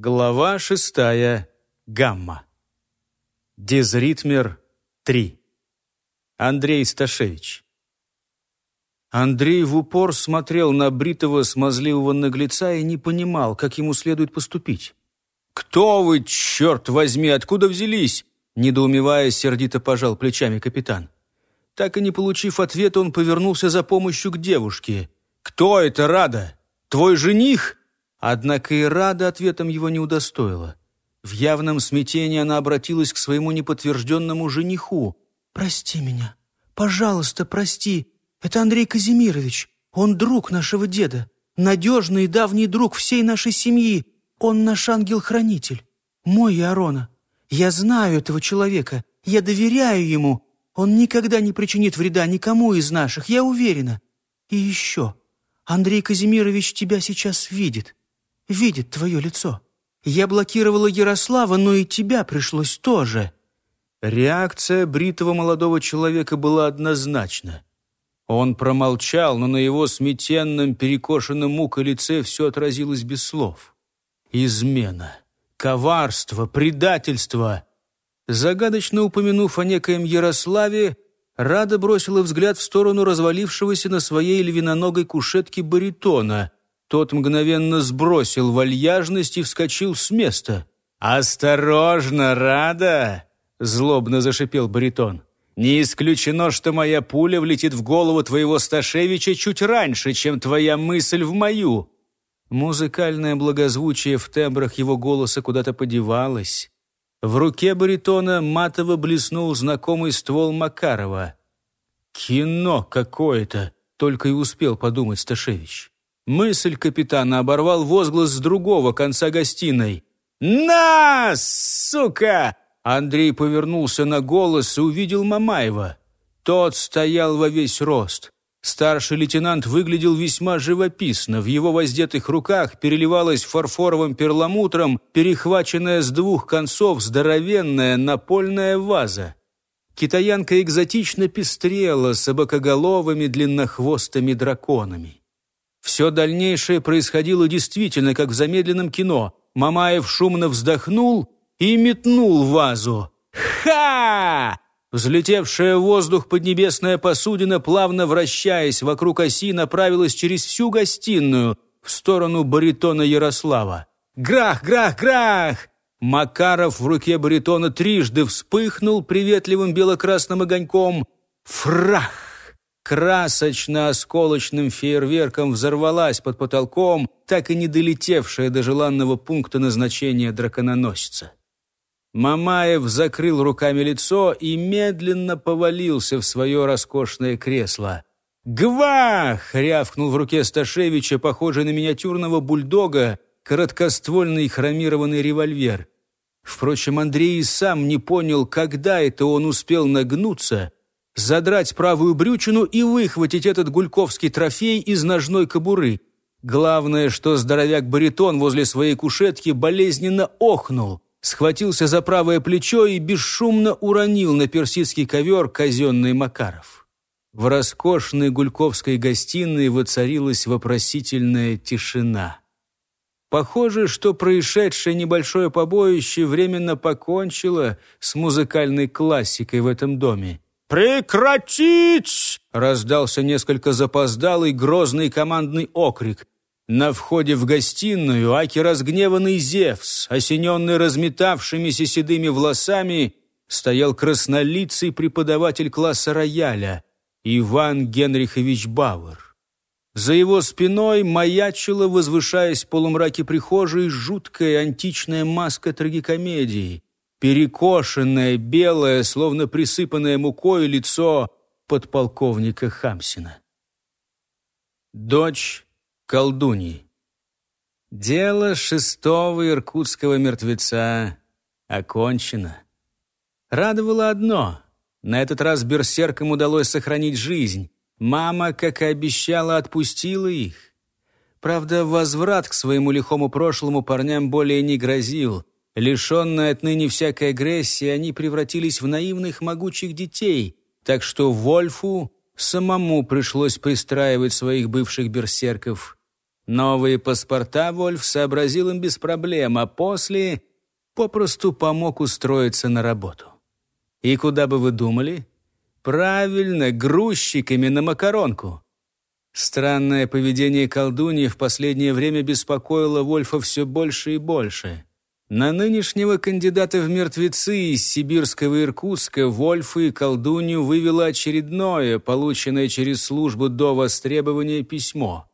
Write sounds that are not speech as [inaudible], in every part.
Глава шестая. Гамма. Дезритмер 3. Андрей Сташевич. Андрей в упор смотрел на бритого смазливого наглеца и не понимал, как ему следует поступить. «Кто вы, черт возьми, откуда взялись?» Недоумевая, сердито пожал плечами капитан. Так и не получив ответа, он повернулся за помощью к девушке. «Кто это, Рада? Твой жених?» Однако и Рада ответом его не удостоила. В явном смятении она обратилась к своему неподтвержденному жениху. «Прости меня. Пожалуйста, прости. Это Андрей Казимирович. Он друг нашего деда. Надежный и давний друг всей нашей семьи. Он наш ангел-хранитель. Мой и. Я знаю этого человека. Я доверяю ему. Он никогда не причинит вреда никому из наших, я уверена. И еще. Андрей Казимирович тебя сейчас видит видит твое лицо. Я блокировала Ярослава, но и тебя пришлось тоже». Реакция бритого молодого человека была однозначна. Он промолчал, но на его сметенном, перекошенном мукой лице все отразилось без слов. Измена, коварство, предательство. Загадочно упомянув о некоем Ярославе, Рада бросила взгляд в сторону развалившегося на своей львиноногой кушетке баритона — тот мгновенно сбросил вальяжность и вскочил с места. «Осторожно, Рада!» — злобно зашипел баритон. «Не исключено, что моя пуля влетит в голову твоего Сташевича чуть раньше, чем твоя мысль в мою». Музыкальное благозвучие в тембрах его голоса куда-то подевалось. В руке баритона матово блеснул знакомый ствол Макарова. «Кино какое-то!» — только и успел подумать Сташевич. Мысль капитана оборвал возглас с другого конца гостиной. «На, сука!» Андрей повернулся на голос и увидел Мамаева. Тот стоял во весь рост. Старший лейтенант выглядел весьма живописно. В его воздетых руках переливалась фарфоровым перламутром, перехваченная с двух концов здоровенная напольная ваза. Китаянка экзотично пестрела собакоголовыми длиннохвостыми драконами. Все дальнейшее происходило действительно, как в замедленном кино. Мамаев шумно вздохнул и метнул вазу. «Ха!» Взлетевшая в воздух поднебесная посудина, плавно вращаясь вокруг оси, направилась через всю гостиную в сторону баритона Ярослава. «Грах, грах, грах!» Макаров в руке баритона трижды вспыхнул приветливым бело-красным огоньком. «Фрах!» Красочно-осколочным фейерверком взорвалась под потолком, так и не долетевшая до желанного пункта назначения дракононосца. Мамаев закрыл руками лицо и медленно повалился в свое роскошное кресло. «Гвах!» — рявкнул в руке Сташевича, похожий на миниатюрного бульдога, короткоствольный хромированный револьвер. Впрочем, Андрей и сам не понял, когда это он успел нагнуться — задрать правую брючину и выхватить этот гульковский трофей из ножной кобуры. Главное, что здоровяк-баритон возле своей кушетки болезненно охнул, схватился за правое плечо и бесшумно уронил на персидский ковер казенный Макаров. В роскошной гульковской гостиной воцарилась вопросительная тишина. Похоже, что происшедшее небольшое побоище временно покончило с музыкальной классикой в этом доме. «Прекратить!» — раздался несколько запоздалый грозный командный окрик. На входе в гостиную Аки разгневанный Зевс, осененный разметавшимися седыми волосами, стоял краснолицый преподаватель класса рояля Иван Генрихович Бауэр. За его спиной маячила, возвышаясь в полумраке прихожей, жуткая античная маска трагикомедии — перекошенное, белое, словно присыпанное мукой лицо подполковника Хамсина. Дочь колдуньи. Дело шестого иркутского мертвеца окончено. Радовало одно. На этот раз берсеркам удалось сохранить жизнь. Мама, как и обещала, отпустила их. Правда, возврат к своему лихому прошлому парням более не грозил. Лишенные отныне всякой агрессии, они превратились в наивных могучих детей, так что Вольфу самому пришлось пристраивать своих бывших берсерков. Новые паспорта Вольф сообразил им без проблем, а после попросту помог устроиться на работу. И куда бы вы думали? Правильно, грузчиками на макаронку. Странное поведение колдуньи в последнее время беспокоило Вольфа все больше и больше. На нынешнего кандидата в мертвецы из сибирского Иркутска Вольфа и колдунью вывело очередное, полученное через службу до востребования письмо.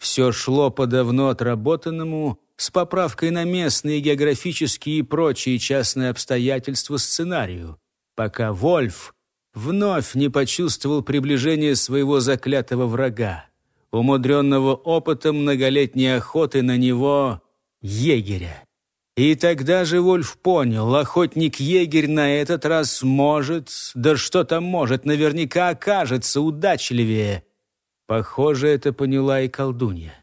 Все шло по давно отработанному, с поправкой на местные географические и прочие частные обстоятельства сценарию, пока Вольф вновь не почувствовал приближение своего заклятого врага, умудренного опытом многолетней охоты на него егеря. И тогда же Вольф понял, охотник-егерь на этот раз может, да что там может, наверняка окажется удачливее. Похоже, это поняла и колдунья.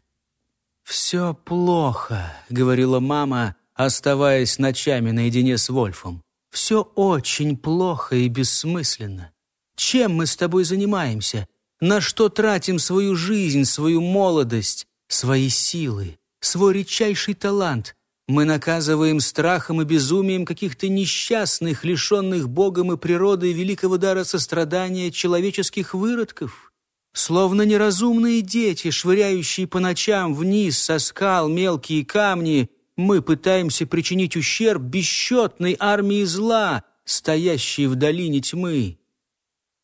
«Все плохо», — говорила мама, оставаясь ночами наедине с Вольфом. «Все очень плохо и бессмысленно. Чем мы с тобой занимаемся? На что тратим свою жизнь, свою молодость, свои силы, свой редчайший талант? Мы наказываем страхом и безумием каких-то несчастных, лишенных Богом и природой великого дара сострадания человеческих выродков?» Словно неразумные дети, швыряющие по ночам вниз со скал мелкие камни, мы пытаемся причинить ущерб бесчетной армии зла, стоящей в долине тьмы.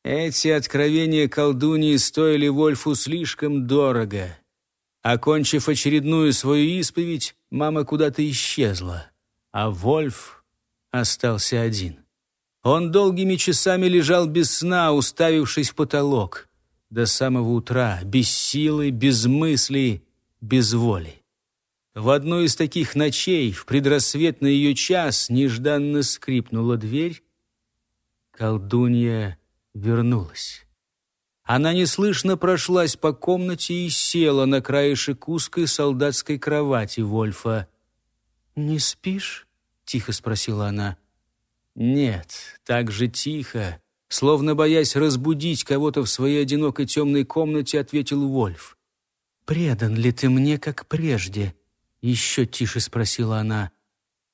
Эти откровения колдуньи стоили Вольфу слишком дорого. Окончив очередную свою исповедь, мама куда-то исчезла, а Вольф остался один. Он долгими часами лежал без сна, уставившись в потолок до самого утра, без силы, без мыслей, без воли. В одну из таких ночей, в предрассветный ее час, нежданно скрипнула дверь. Колдунья вернулась. Она неслышно прошлась по комнате и села на краешек узкой солдатской кровати Вольфа. «Не спишь?» — тихо спросила она. «Нет, так же тихо, Словно боясь разбудить кого-то в своей одинокой темной комнате, ответил Вольф. «Предан ли ты мне, как прежде?» Еще тише спросила она.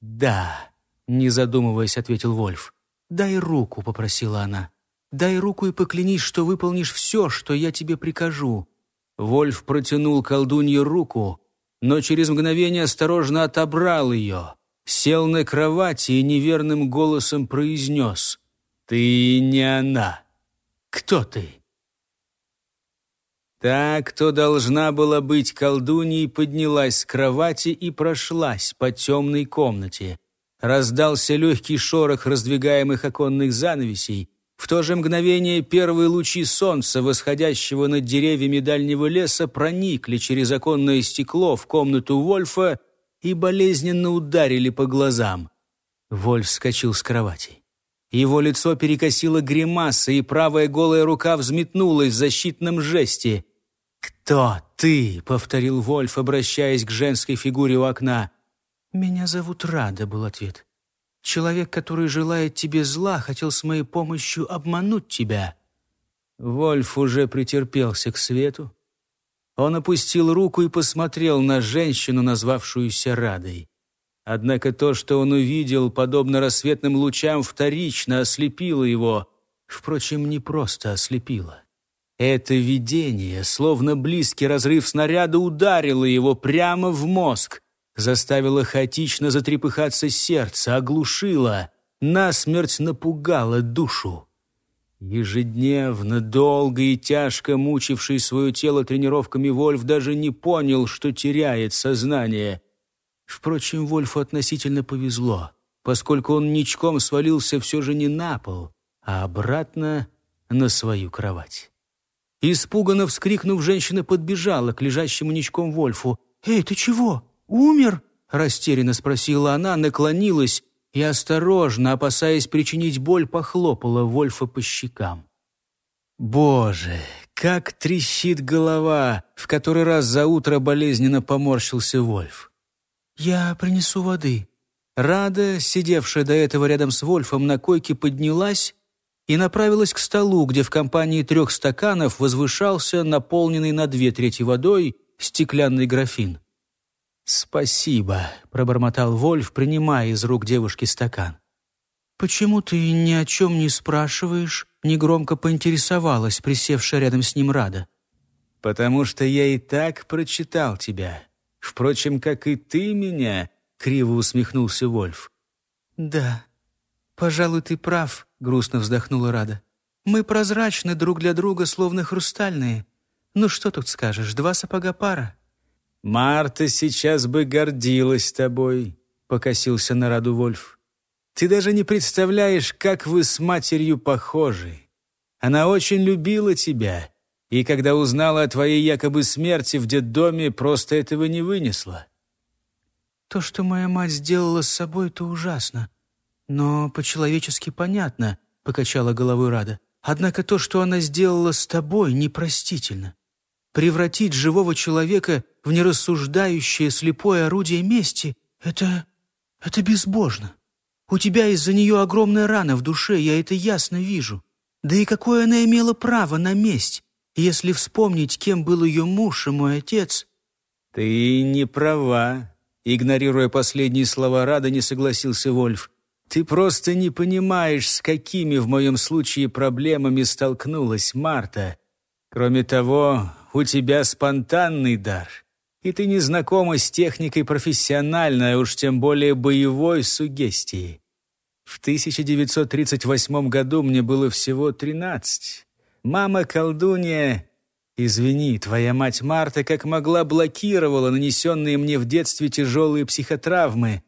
«Да», — не задумываясь, ответил Вольф. «Дай руку», — попросила она. «Дай руку и поклянись, что выполнишь все, что я тебе прикажу». Вольф протянул колдунье руку, но через мгновение осторожно отобрал ее, сел на кровати и неверным голосом произнес — «Ты не она. Кто ты?» Та, кто должна была быть колдуньей, поднялась с кровати и прошлась по темной комнате. Раздался легкий шорох раздвигаемых оконных занавесей. В то же мгновение первые лучи солнца, восходящего над деревьями дальнего леса, проникли через оконное стекло в комнату Вольфа и болезненно ударили по глазам. Вольф вскочил с кровати. Его лицо перекосило гримаса, и правая голая рука взметнулась в защитном жесте. «Кто ты?» — повторил Вольф, обращаясь к женской фигуре у окна. «Меня зовут Рада», — был ответ. «Человек, который желает тебе зла, хотел с моей помощью обмануть тебя». Вольф уже претерпелся к свету. Он опустил руку и посмотрел на женщину, назвавшуюся Радой. Однако то, что он увидел, подобно рассветным лучам, вторично ослепило его. Впрочем, не просто ослепило. Это видение, словно близкий разрыв снаряда, ударило его прямо в мозг, заставило хаотично затрепыхаться сердце, оглушило, насмерть напугало душу. Ежедневно, долго и тяжко мучивший свое тело тренировками Вольф даже не понял, что теряет сознание — Впрочем, Вольфу относительно повезло, поскольку он ничком свалился все же не на пол, а обратно на свою кровать. Испуганно вскрикнув, женщина подбежала к лежащему ничком Вольфу. «Эй, ты чего? Умер?» — растерянно спросила она, наклонилась и, осторожно, опасаясь причинить боль, похлопала Вольфа по щекам. «Боже, как трещит голова!» — в который раз за утро болезненно поморщился Вольф. «Я принесу воды». Рада, сидевшая до этого рядом с Вольфом на койке, поднялась и направилась к столу, где в компании трех стаканов возвышался наполненный на две трети водой стеклянный графин. «Спасибо», — пробормотал Вольф, принимая из рук девушки стакан. «Почему ты ни о чем не спрашиваешь?» — негромко поинтересовалась, присевшая рядом с ним Рада. «Потому что я и так прочитал тебя. Впрочем, как и ты меня», — криво усмехнулся Вольф. «Да, пожалуй, ты прав», — грустно вздохнула Рада. «Мы прозрачны друг для друга, словно хрустальные. Ну что тут скажешь, два сапога пара». «Марта сейчас бы гордилась тобой», — покосился на Раду Вольф. «Ты даже не представляешь, как вы с матерью похожи. Она очень любила тебя, и когда узнала о твоей якобы смерти в детдоме, просто этого не вынесла». «То, что моя мать сделала с собой, то ужасно. Но по-человечески понятно», — покачала головой Рада. «Однако то, что она сделала с тобой, непростительно. Превратить живого человека в нерассуждающее слепое орудие мести — это... это безбожно. У тебя из-за нее огромная рана в душе, я это ясно вижу. Да и какое она имела право на месть, если вспомнить, кем был ее муж и мой отец? Ты не права. Игнорируя последние слова Рада, не согласился Вольф. Ты просто не понимаешь, с какими в моем случае проблемами столкнулась Марта. Кроме того, у тебя спонтанный дар, и ты не знакома с техникой профессиональной, а уж тем более боевой сугестии. В 1938 году мне было всего 13. Мама-колдунья... Извини, твоя мать Марта как могла блокировала нанесенные мне в детстве тяжелые психотравмы,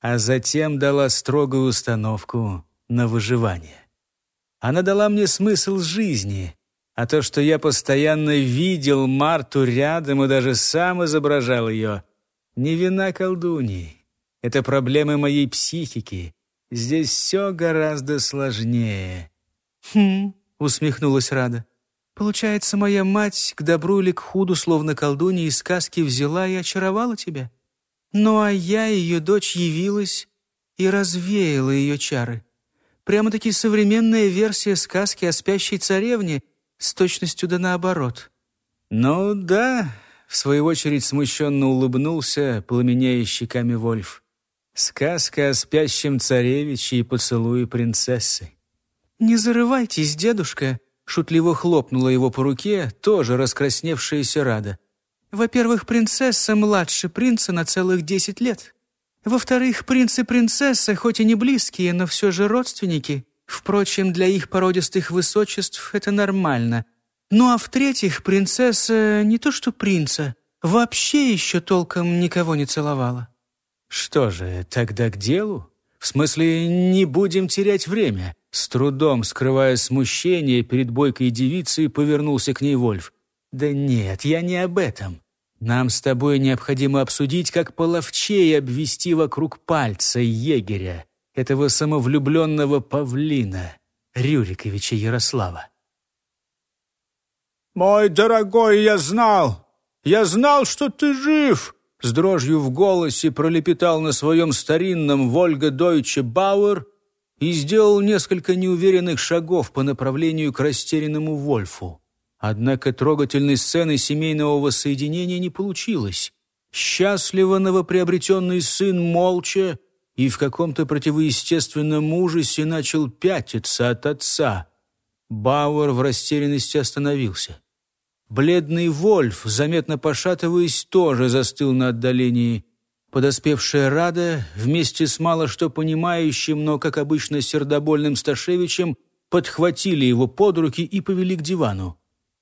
а затем дала строгую установку на выживание. Она дала мне смысл жизни, а то, что я постоянно видел Марту рядом и даже сам изображал ее, не вина колдуньи. Это проблемы моей психики. Здесь все гораздо сложнее. «Хм», — усмехнулась Рада. «Получается, моя мать к добру или к худу, словно колдунья из сказки, взяла и очаровала тебя? Ну, а я, ее дочь, явилась и развеяла ее чары. Прямо-таки современная версия сказки о спящей царевне — с точностью да наоборот. «Ну да», — в свою очередь смущенно улыбнулся, пламенея щеками Вольф. «Сказка о спящем царевиче и поцелуе принцессы». «Не зарывайтесь, дедушка», — шутливо хлопнула его по руке, тоже раскрасневшаяся Рада. «Во-первых, принцесса младше принца на целых десять лет. Во-вторых, принц и принцесса, хоть и не близкие, но все же родственники. Впрочем, для их породистых высочеств это нормально. Ну а в-третьих, принцесса не то что принца, вообще еще толком никого не целовала. Что же, тогда к делу? В смысле, не будем терять время. С трудом, скрывая смущение перед бойкой девицей, повернулся к ней Вольф. «Да нет, я не об этом. Нам с тобой необходимо обсудить, как половчей обвести вокруг пальца егеря этого самовлюбленного павлина Рюриковича Ярослава. «Мой дорогой, я знал! Я знал, что ты жив!» С дрожью в голосе пролепетал на своем старинном Вольга Дойче Бауэр и сделал несколько неуверенных шагов по направлению к растерянному Вольфу. Однако трогательной сцены семейного воссоединения не получилось. Счастливо новоприобретенный сын молча и в каком-то противоестественном ужасе начал пятиться от отца. Бауэр в растерянности остановился. Бледный Вольф, заметно пошатываясь, тоже застыл на отдалении. Подоспевшая Рада, вместе с мало что понимающим, но, как обычно, сердобольным Сташевичем, подхватили его под руки и повели к дивану.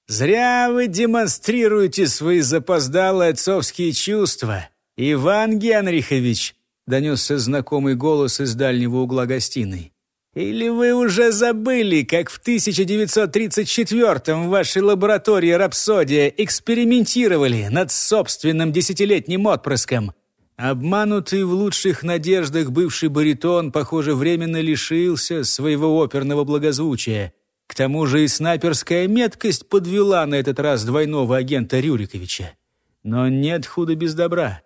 «Зря вы демонстрируете свои запоздалые отцовские чувства, Иван Генрихович!» Донесся знакомый голос из дальнего угла гостиной. «Или вы уже забыли, как в 1934-м в вашей лаборатории «Рапсодия» экспериментировали над собственным десятилетним отпрыском?» Обманутый в лучших надеждах бывший баритон, похоже, временно лишился своего оперного благозвучия. К тому же и снайперская меткость подвела на этот раз двойного агента Рюриковича. Но нет худа без добра.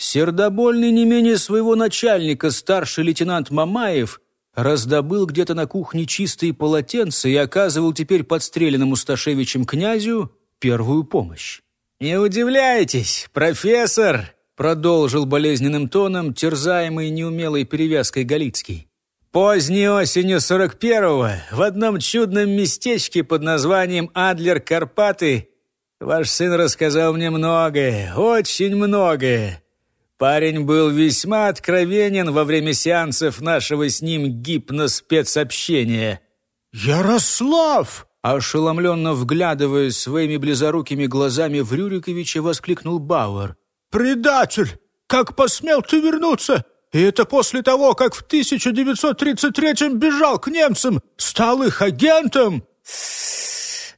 Сердобольный не менее своего начальника старший лейтенант Мамаев раздобыл где-то на кухне чистые полотенца и оказывал теперь подстреленному Сташевичем князю первую помощь. «Не удивляйтесь, профессор!» продолжил болезненным тоном, терзаемый неумелой перевязкой Галицкий. Поздней осенью 41-го в одном чудном местечке под названием Адлер-Карпаты ваш сын рассказал мне многое, очень многое. Парень был весьма откровенен во время сеансов нашего с ним гипноспецобщения. «Ярослав!» Ошеломленно вглядываясь своими близорукими глазами в Рюриковича, воскликнул Бауэр. «Предатель! Как посмел ты вернуться? И это после того, как в 1933-м бежал к немцам, стал их агентом!»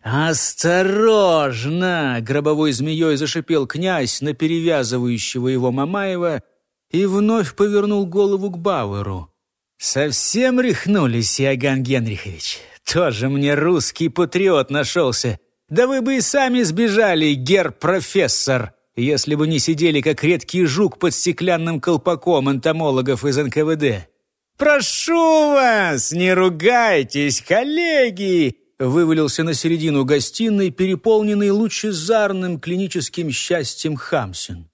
«Осторожно!» — гробовой змеей зашипел князь на перевязывающего его Мамаева и вновь повернул голову к Бауэру. «Совсем рехнулись, Иоганн Генрихович? Тоже мне русский патриот нашелся. Да вы бы и сами сбежали, гер-профессор!» если бы не сидели, как редкий жук под стеклянным колпаком энтомологов из НКВД. «Прошу вас, не ругайтесь, коллеги!» Вывалился на середину гостиной, переполненный лучезарным клиническим счастьем Хамсин.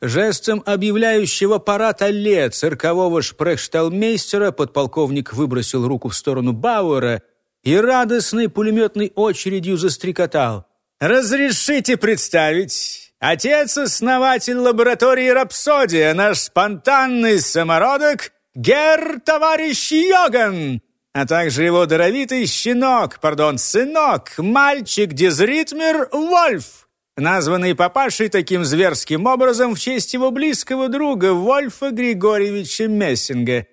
Жестом объявляющего парад алле циркового шпрехшталмейстера подполковник выбросил руку в сторону Бауэра и радостной пулеметной очередью застрекотал. «Разрешите представить Отец-основатель лаборатории «Рапсодия», наш спонтанный самородок Гер товарищ Йоган, а также его даровитый щенок, пардон, сынок, мальчик Дизритмер Вольф, названный папашей таким зверским образом в честь его близкого друга Вольфа Григорьевича Мессинга.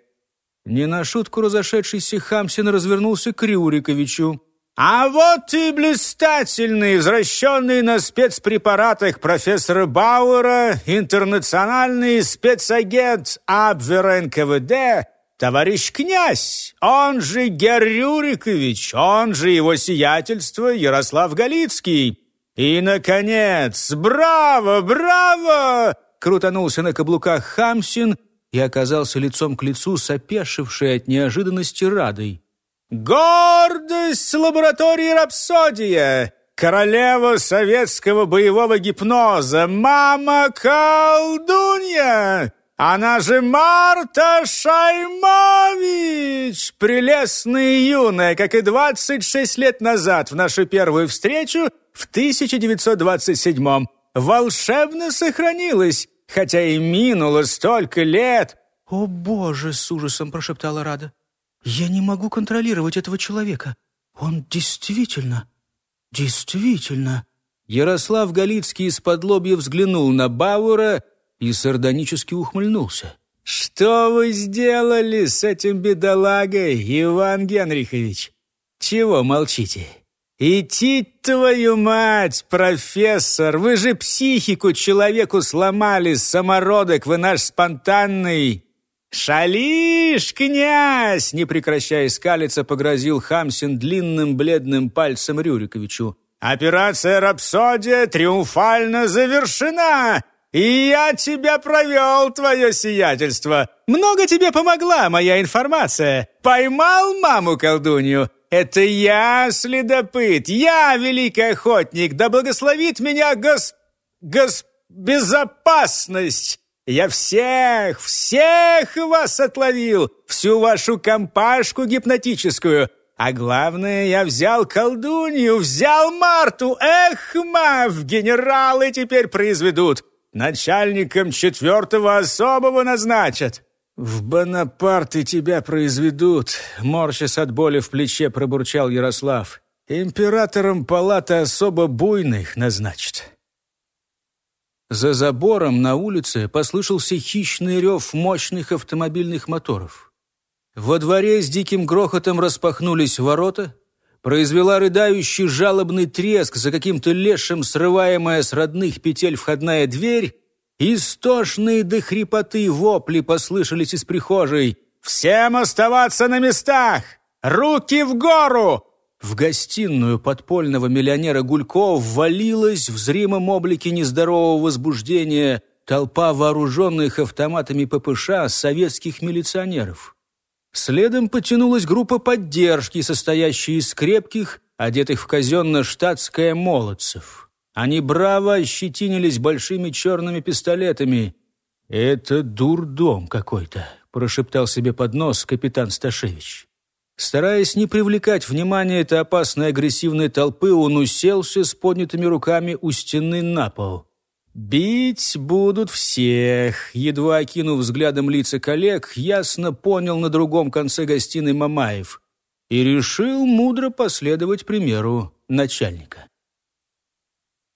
Не на шутку разошедшийся Хамсин развернулся к Рюриковичу. А вот и блистательный, возвращенный на спецпрепаратах профессора Бауэра, интернациональный спецагент Абвера НКВД, товарищ князь, он же Гер Рюрикович, он же его сиятельство Ярослав Галицкий. И, наконец, браво, браво! Крутанулся на каблуках Хамсин и оказался лицом к лицу с опешившей от неожиданности Радой. Гордость лаборатории «Рапсодия», королева советского боевого гипноза, мама-колдунья, она же Марта Шаймович, прелестная и юная, как и 26 лет назад в нашу первую встречу в 1927-м. Волшебно сохранилась, хотя и минуло столько лет. «О, Боже!» — с ужасом прошептала Рада. Я не могу контролировать этого человека. Он действительно, действительно...» Ярослав Галицкий из-под лобья взглянул на Бауэра и сардонически ухмыльнулся. «Что вы сделали с этим бедолагой, Иван Генрихович? Чего молчите? Идти твою мать, профессор! Вы же психику человеку сломали, самородок вы наш спонтанный!» «Шалишь, князь!» Не прекращая скалиться, погрозил Хамсин длинным бледным пальцем Рюриковичу. «Операция «Рапсодия» триумфально завершена! И я тебя провел, твое сиятельство! Много тебе помогла моя информация! Поймал маму-колдунью! Это я следопыт, я великий охотник, да благословит меня гос... гос... безопасность!» Я всех, всех вас отловил, всю вашу компашку гипнотическую. А главное, я взял колдунью, взял Марту. Эх, мав, генералы теперь произведут. Начальником четвертого особого назначат. В Бонапарты тебя произведут, морщась от боли в плече пробурчал Ярослав. Императором палата особо буйных назначат. За забором на улице послышался хищный рев мощных автомобильных моторов. Во дворе с диким грохотом распахнулись ворота, произвела рыдающий жалобный треск за каким-то лешим, срываемая с родных петель входная дверь, истошные до хрипоты вопли послышались из прихожей. «Всем оставаться на местах! Руки в гору! В гостиную подпольного миллионера Гулькова ввалилась в зримом облике нездорового возбуждения толпа вооруженных автоматами ППШ советских милиционеров. Следом потянулась группа поддержки, состоящая из крепких, одетых в казенно-штатское молодцев. Они браво ощетинились большими черными пистолетами. «Это дурдом какой-то», — прошептал себе под нос капитан Сташевич. Стараясь не привлекать внимания этой опасной агрессивной толпы, он уселся с поднятыми руками у стены на пол. «Бить будут всех», — едва окинув взглядом лица коллег, ясно понял на другом конце гостиной Мамаев и решил мудро последовать примеру начальника.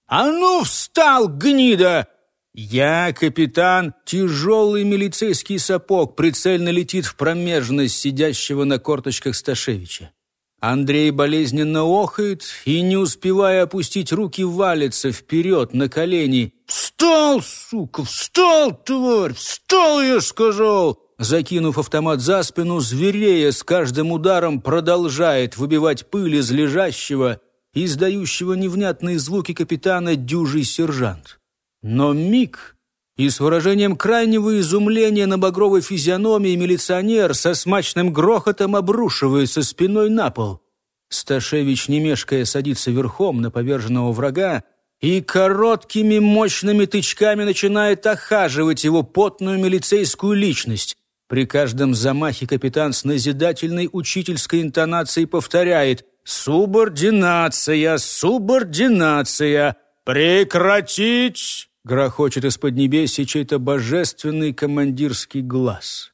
«А ну, встал, гнида!» «Я, капитан, тяжелый милицейский сапог прицельно летит в промежность сидящего на корточках Сташевича. Андрей болезненно охает и, не успевая опустить руки, валится вперед на колени. «Встал, сука, встал, тварь, встал, я сказал!» Закинув автомат за спину, зверея с каждым ударом продолжает выбивать пыль из лежащего, издающего невнятные звуки капитана дюжий сержант. Но миг, и с выражением крайнего изумления на багровой физиономии милиционер со смачным грохотом обрушивается спиной на пол. Сташевич, не мешкая, садится верхом на поверженного врага и короткими мощными тычками начинает охаживать его потную милицейскую личность. При каждом замахе капитан с назидательной учительской интонацией повторяет «Субординация! Субординация! Прекратить!» Грохочет из-под небеси чей-то божественный командирский глаз.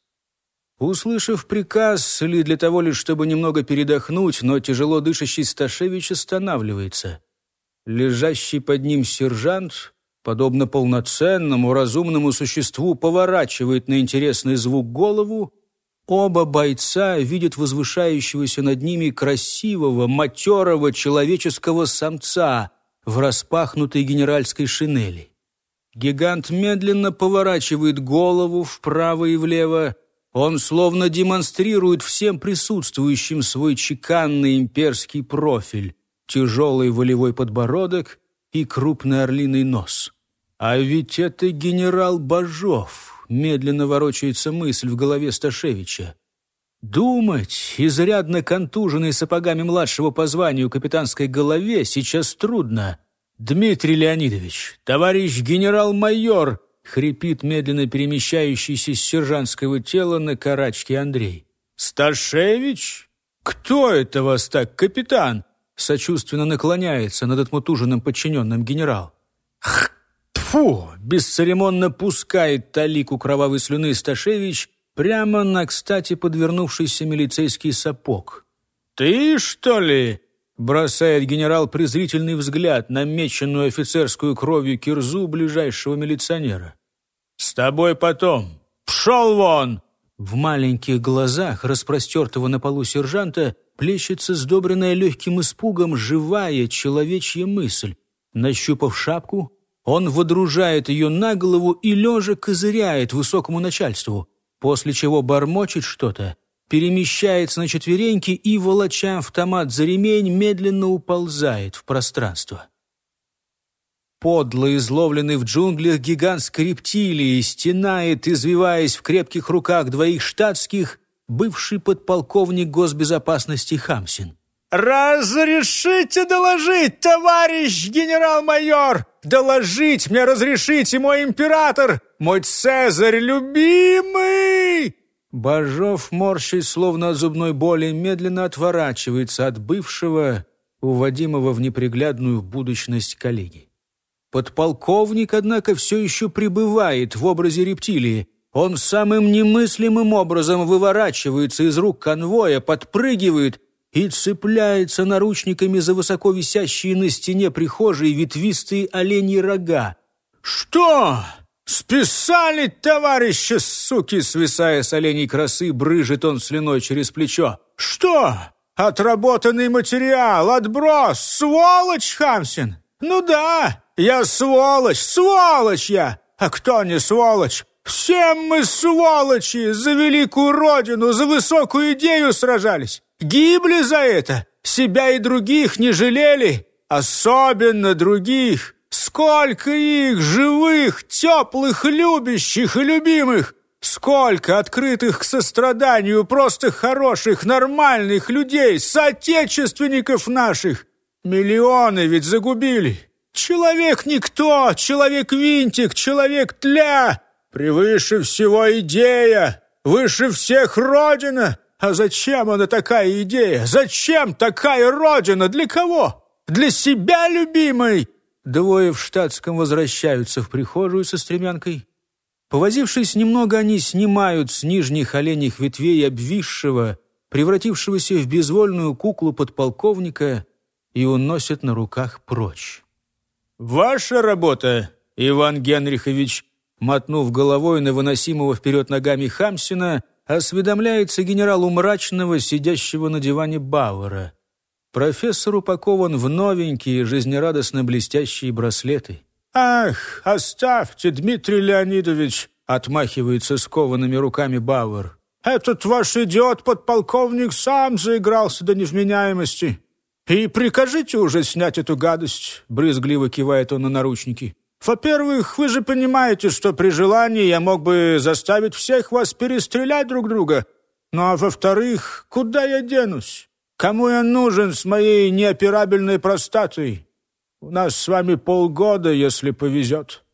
Услышав приказ, или для того лишь, чтобы немного передохнуть, но тяжело дышащий Сташевич останавливается. Лежащий под ним сержант, подобно полноценному, разумному существу, поворачивает на интересный звук голову. Оба бойца видят возвышающегося над ними красивого, матерого человеческого самца в распахнутой генеральской шинели. Гигант медленно поворачивает голову вправо и влево. Он словно демонстрирует всем присутствующим свой чеканный имперский профиль, тяжелый волевой подбородок и крупный орлиный нос. А ведь это генерал Бажов, медленно ворочается мысль в голове Сташевича. Думать, изрядно контуженный сапогами младшего по званию капитанской голове, сейчас трудно — «Дмитрий Леонидович, товарищ генерал-майор!» хрипит медленно перемещающийся с сержантского тела на карачке Андрей. «Сташевич? Кто это вас так, капитан?» Сочувственно наклоняется над отмутуженным подчиненным генерал. Фу! Бесцеремонно пускает талику кровавой слюны Сташевич прямо на, кстати, подвернувшийся милицейский сапог. «Ты, что ли?» Бросает генерал презрительный взгляд на меченную офицерскую кровью кирзу ближайшего милиционера. «С тобой потом! Пшел вон!» В маленьких глазах распростертого на полу сержанта плещется сдобренная легким испугом живая человечья мысль. Нащупав шапку, он водружает ее на голову и лежа козыряет высокому начальству, после чего бормочет что-то перемещается на четвереньки и, волоча автомат за ремень, медленно уползает в пространство. Подло изловленный в джунглях гигантской рептилии стенает, извиваясь в крепких руках двоих штатских, бывший подполковник госбезопасности Хамсин. «Разрешите доложить, товарищ генерал-майор! Доложить мне разрешите, мой император, мой Цезарь любимый!» Бажов, морщись, словно от зубной боли, медленно отворачивается от бывшего, уводимого в неприглядную будущность коллеги. Подполковник, однако, все еще пребывает в образе рептилии. Он самым немыслимым образом выворачивается из рук конвоя, подпрыгивает и цепляется наручниками за высоко висящие на стене прихожей ветвистые оленьи рога. «Что?» «Списали, товарищи, суки!» Свисая с оленей красы, брыжет он слюной через плечо. «Что? Отработанный материал, отброс, сволочь, Хамсин? Ну да, я сволочь, сволочь я! А кто не сволочь? Все мы сволочи! За великую родину, за высокую идею сражались! Гибли за это! Себя и других не жалели! Особенно других! Сколько их, живых, теплых, любящих и любимых! Сколько открытых к состраданию просто хороших, нормальных людей, соотечественников наших! Миллионы ведь загубили! Человек никто, человек-винтик, человек-тля. Превыше всего идея, выше всех Родина. А зачем она такая идея? Зачем такая Родина? Для кого? Для себя, любимой!» Двое в штатском возвращаются в прихожую со стремянкой. Повозившись немного, они снимают с нижних оленьих ветвей обвисшего, превратившегося в безвольную куклу подполковника, и уносят на руках прочь. «Ваша работа, Иван Генрихович!» Мотнув головой на выносимого вперед ногами Хамсина, осведомляется генералу мрачного, сидящего на диване Бауэра. Профессор упакован в новенькие, жизнерадостно блестящие браслеты. «Ах, оставьте, Дмитрий Леонидович!» — отмахивается скованными руками Бауэр. «Этот ваш идиот-подполковник сам заигрался до невменяемости. И прикажите уже снять эту гадость», — брызгливо кивает он на наручники. «Во-первых, вы же понимаете, что при желании я мог бы заставить всех вас перестрелять друг друга. Ну а во-вторых, куда я денусь? Кому я нужен с моей неоперабельной простатой? У нас с вами полгода, если повезет.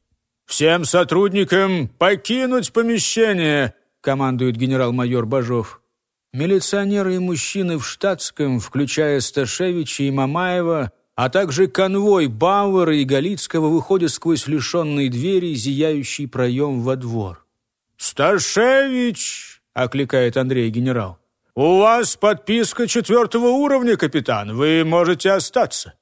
Всем сотрудникам покинуть помещение, командует генерал-майор Бажов. Милиционеры и мужчины в штатском, включая Сташевича и Мамаева, а также конвой Бауэра и Галицкого выходят сквозь лишенные двери, зияющий проем во двор. «Сташевич!» — окликает Андрей генерал. «У вас подписка четвертого уровня, капитан. Вы можете остаться».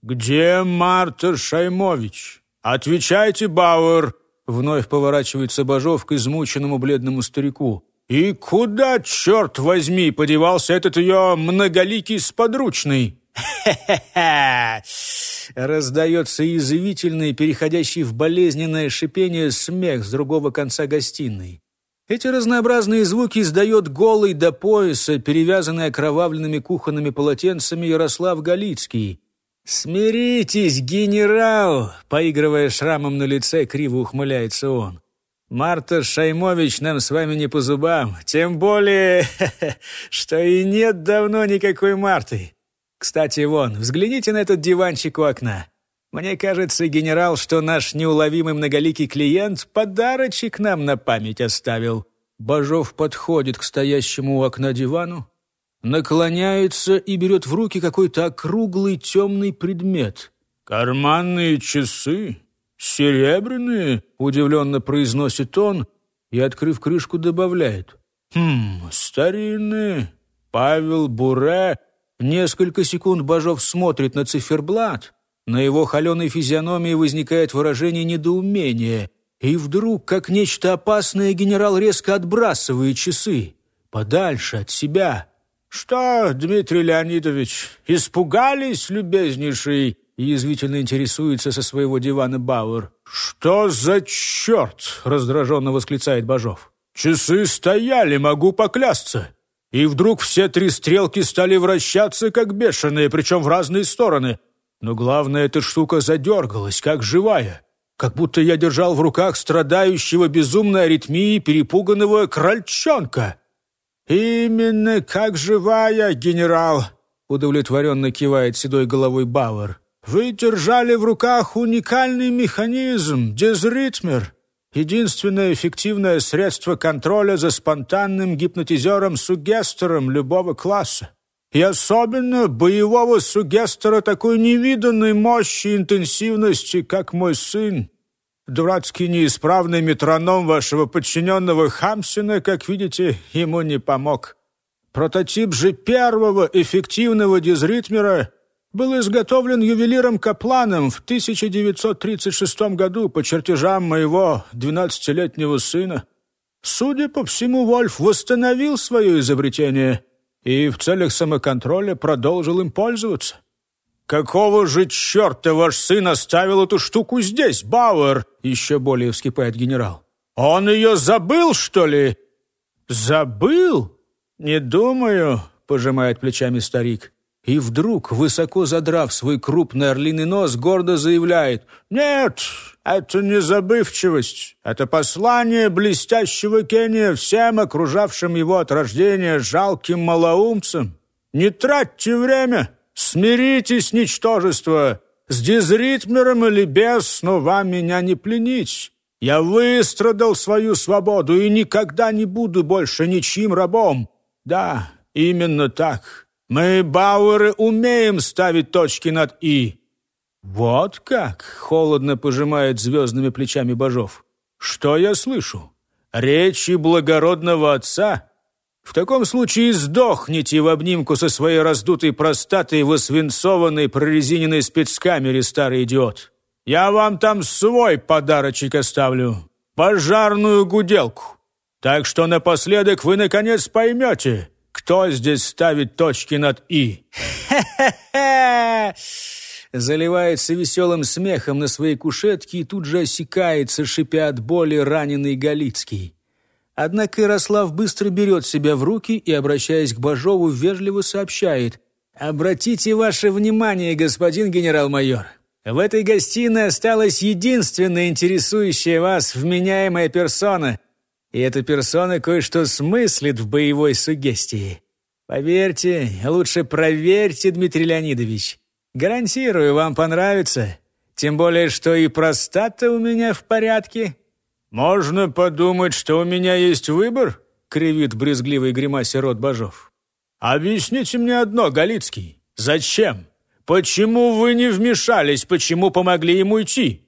«Где Марта Шаймович? Отвечайте, Бауэр!» Вновь поворачивается Бажов к измученному бледному старику. «И куда, черт возьми, подевался этот ее многоликий сподручный?» «Хе-хе-хе!» [laughs] Раздается язвительный, переходящий в болезненное шипение смех с другого конца гостиной. Эти разнообразные звуки издает голый до пояса, перевязанный окровавленными кухонными полотенцами Ярослав Галицкий. «Смиритесь, генерал!» — поигрывая шрамом на лице, криво ухмыляется он. «Марта Шаймович нам с вами не по зубам, тем более, [laughs] что и нет давно никакой Марты. Кстати, вон, взгляните на этот диванчик у окна. Мне кажется, генерал, что наш неуловимый многоликий клиент подарочек нам на память оставил». Бажов подходит к стоящему у окна дивану, наклоняется и берет в руки какой-то округлый темный предмет. «Карманные часы? Серебряные?» — удивленно произносит он и, открыв крышку, добавляет. «Хм, старинные. Павел Буре...» Несколько секунд Бажов смотрит на циферблат. На его холеной физиономии возникает выражение недоумения. И вдруг, как нечто опасное, генерал резко отбрасывает часы. Подальше от себя. «Что, Дмитрий Леонидович, испугались, любезнейший?» Язвительно интересуется со своего дивана Бауэр. «Что за черт?» — раздраженно восклицает Бажов. «Часы стояли, могу поклясться. И вдруг все три стрелки стали вращаться, как бешеные, причем в разные стороны. Но главное, эта штука задергалась, как живая. Как будто я держал в руках страдающего безумной аритмией перепуганного крольчонка». «Именно как живая, генерал!» удовлетворенно кивает седой головой Бауэр. «Вы держали в руках уникальный механизм, дезритмер, единственное эффективное средство контроля за спонтанным гипнотизером-сугестором любого класса. И особенно боевого сугестора такой невиданной мощи и интенсивности, как мой сын. Дурацкий неисправный метроном вашего подчиненного Хамсина, как видите, ему не помог. Прототип же первого эффективного дизритмера был изготовлен ювелиром Капланом в 1936 году по чертежам моего 12-летнего сына. Судя по всему, Вольф восстановил свое изобретение и в целях самоконтроля продолжил им пользоваться. «Какого же черта ваш сын оставил эту штуку здесь, Бауэр?» Еще более вскипает генерал. «Он ее забыл, что ли?» «Забыл? Не думаю», — пожимает плечами старик. И вдруг, высоко задрав свой крупный орлиный нос, гордо заявляет «Нет, это не забывчивость. Это послание блестящего Кения всем окружавшим его от рождения жалким малоумцам. Не тратьте время!» Смиритесь, ничтожество! С дизритмером или без, но вам меня не пленить. Я выстрадал свою свободу и никогда не буду больше ничьим рабом. Да, именно так. Мы, Бауэры, умеем ставить точки над «и». «Вот как!» — холодно пожимает звездными плечами Бажов. «Что я слышу? Речи благородного отца? В таком случае сдохните в обнимку со своей раздутой простатой в освинцованной прорезиненной спецкамере, старый идиот. Я вам там свой подарочек оставлю. Пожарную гуделку. Так что напоследок вы, наконец, поймете, кто здесь ставит точки над «и». Хе-хе-хе! заливается веселым смехом на своей кушетке и тут же осекается, шипя от боли, раненый Галицкий. Однако Ярослав быстро берет себя в руки и, обращаясь к Бажову, вежливо сообщает. «Обратите ваше внимание, господин генерал-майор, в этой гостиной осталась единственная интересующая вас вменяемая персона, и эта персона кое-что смыслит в боевой сугестии. Поверьте, лучше проверьте, Дмитрий Леонидович. Гарантирую, вам понравится. Тем более, что и простата у меня в порядке». «Можно подумать, что у меня есть выбор?» — кривит брезгливый гримасе рот Бажов. «Объясните мне одно, Галицкий. Зачем? Почему вы не вмешались? Почему помогли ему идти?»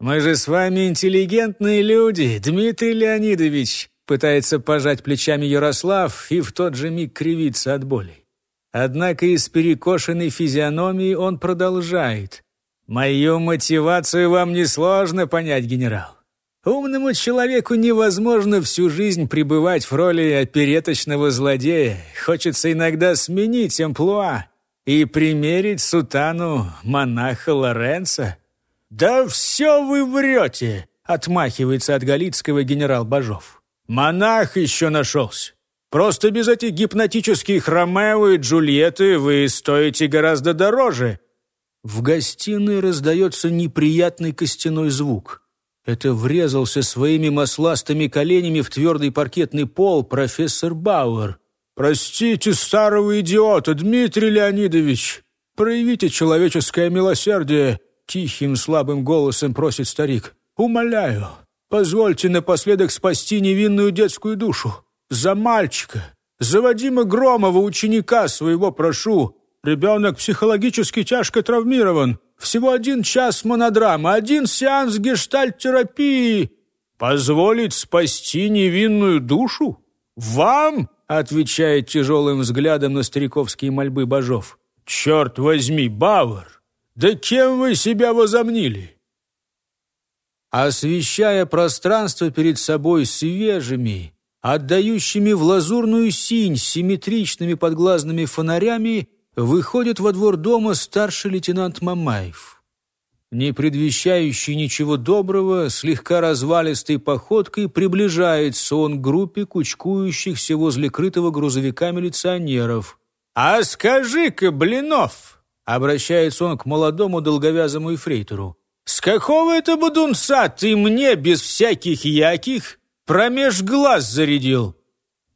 «Мы же с вами интеллигентные люди, Дмитрий Леонидович», пытается пожать плечами Ярослав и в тот же миг кривится от боли. Однако из перекошенной физиономии он продолжает. «Мою мотивацию вам несложно понять, генерал. Умному человеку невозможно всю жизнь пребывать в роли опереточного злодея. Хочется иногда сменить амплуа и примерить сутану монаха Лоренца». «Да все вы врете!» — отмахивается от Галицкого генерал Бажов. «Монах еще нашелся. Просто без этих гипнотических Ромео и Джульетты вы стоите гораздо дороже». В гостиной раздается неприятный костяной звук. Это врезался своими масластыми коленями в твердый паркетный пол профессор Бауэр. «Простите старого идиота, Дмитрий Леонидович! Проявите человеческое милосердие!» Тихим слабым голосом просит старик. «Умоляю, позвольте напоследок спасти невинную детскую душу. За мальчика, за Вадима Громова, ученика своего прошу. Ребенок психологически тяжко травмирован. Всего один час монодрамы, один сеанс гештальт-терапии. Позволить спасти невинную душу? Вам?» отвечает тяжелым взглядом на стариковские мольбы Бажов. «Черт возьми, Бауэр! Да кем вы себя возомнили?» Освещая пространство перед собой свежими, отдающими в лазурную синь симметричными подглазными фонарями, выходит во двор дома старший лейтенант Мамаев. Не предвещающий ничего доброго, слегка развалистой походкой приближается он к группе кучкующихся возле крытого грузовика милиционеров. «А скажи-ка, Блинов!» — обращается он к молодому долговязому эфрейтору. «С какого это будунца ты мне без всяких яких Промеж глаз зарядил.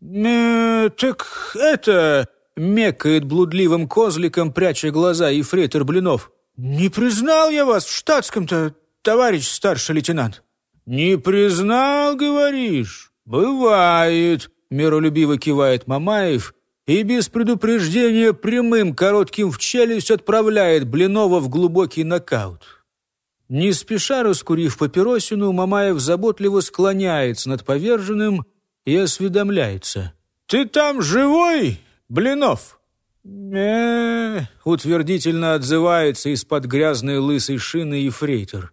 «Э, «Так это...» — мекает блудливым козликом, пряча глаза, и фрейтор Блинов. «Не признал я вас в штатском-то, товарищ старший лейтенант». «Не признал, говоришь? Бывает», — миролюбиво кивает Мамаев и без предупреждения прямым коротким в челюсть отправляет Блинова в глубокий нокаут. Не спеша раскурив папиросину, Мамаев заботливо склоняется над поверженным и осведомляется. «Ты там живой, Блинов?» э утвердительно отзывается из-под грязной лысой шины ефрейтор.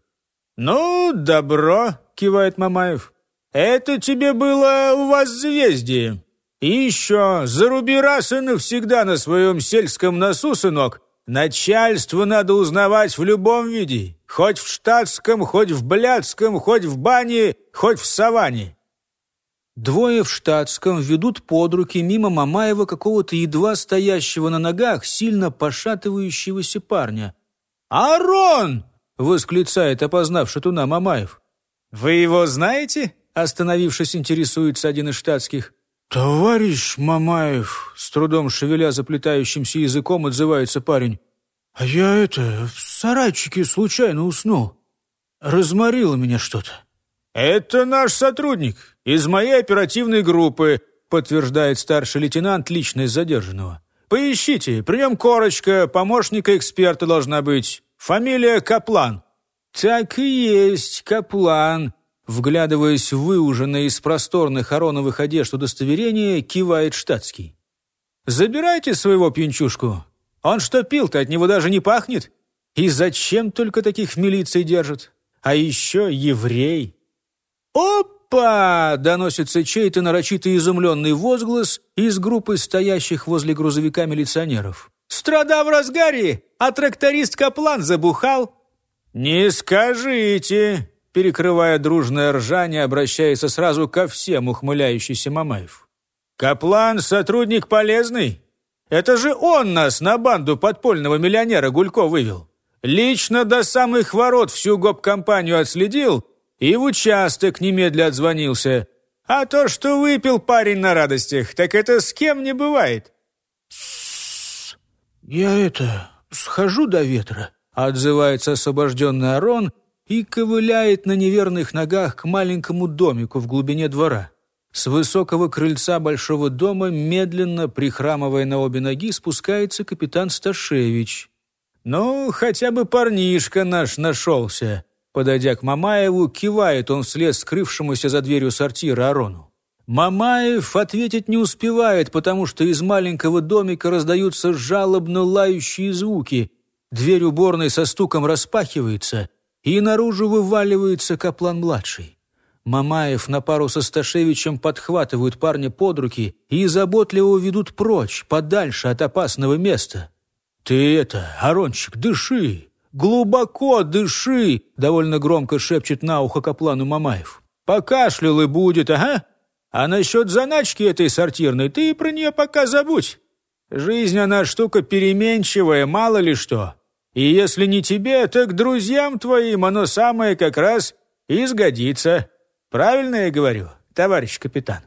«Ну, добро», — кивает Мамаев. «Это тебе было у вас звезди. И еще, заруби раз и навсегда на своем сельском носу, сынок, начальство надо узнавать в любом виде. Хоть в штатском, хоть в блядском, хоть в бане, хоть в саванне. Двое в штатском ведут под руки мимо Мамаева какого-то едва стоящего на ногах, сильно пошатывающегося парня. «Арон!» — восклицает, опознав шатуна Мамаев. «Вы его знаете?» — остановившись, интересуется один из штатских. «Товарищ Мамаев!» — с трудом шевеля заплетающимся языком отзывается парень. «А я это, в сарайчике случайно уснул. Разморило меня что-то». «Это наш сотрудник из моей оперативной группы», подтверждает старший лейтенант, личность задержанного. «Поищите, при нем корочка, помощника эксперта должна быть. Фамилия Каплан». «Так и есть, Каплан», вглядываясь в выуженное из просторных ароновых одежд удостоверение, кивает штатский. «Забирайте своего пьянчушку. Он что пил-то, от него даже не пахнет. И зачем только таких в милиции держат? А еще еврей». «Опа!» — доносится чей-то нарочито изумленный возглас из группы стоящих возле грузовика милиционеров. «Страда в разгаре, а тракторист Каплан забухал». «Не скажите!» — перекрывая дружное ржание, обращается сразу ко всем ухмыляющийся Мамаев. «Каплан — сотрудник полезный. Это же он нас на банду подпольного миллионера Гулько вывел. Лично до самых ворот всю гоп-компанию отследил и в участок немедля отзвонился. А то, что выпил парень на радостях, так это с кем не бывает». «Я это, схожу до ветра», — отзывается освобожденный Арон и ковыляет на неверных ногах к маленькому домику в глубине двора. С высокого крыльца большого дома, медленно, прихрамывая на обе ноги, спускается капитан Сташевич. «Ну, хотя бы парнишка наш нашелся!» Подойдя к Мамаеву, кивает он вслед скрывшемуся за дверью сортира Арону. Мамаев ответить не успевает, потому что из маленького домика раздаются жалобно лающие звуки. Дверь уборной со стуком распахивается, и наружу вываливается Каплан-младший. Мамаев на пару со Сташевичем подхватывают парня под руки и заботливо ведут прочь, подальше от опасного места. «Ты это, Арончик, дыши! Глубоко дыши!» довольно громко шепчет на ухо Каплану Мамаев. «Покашлял и будет, ага! А насчет заначки этой сортирной ты про нее пока забудь. Жизнь она штука переменчивая, мало ли что. И если не тебе, так друзьям твоим оно самое как раз и сгодится». Правильно я говорю, товарищ капитан?»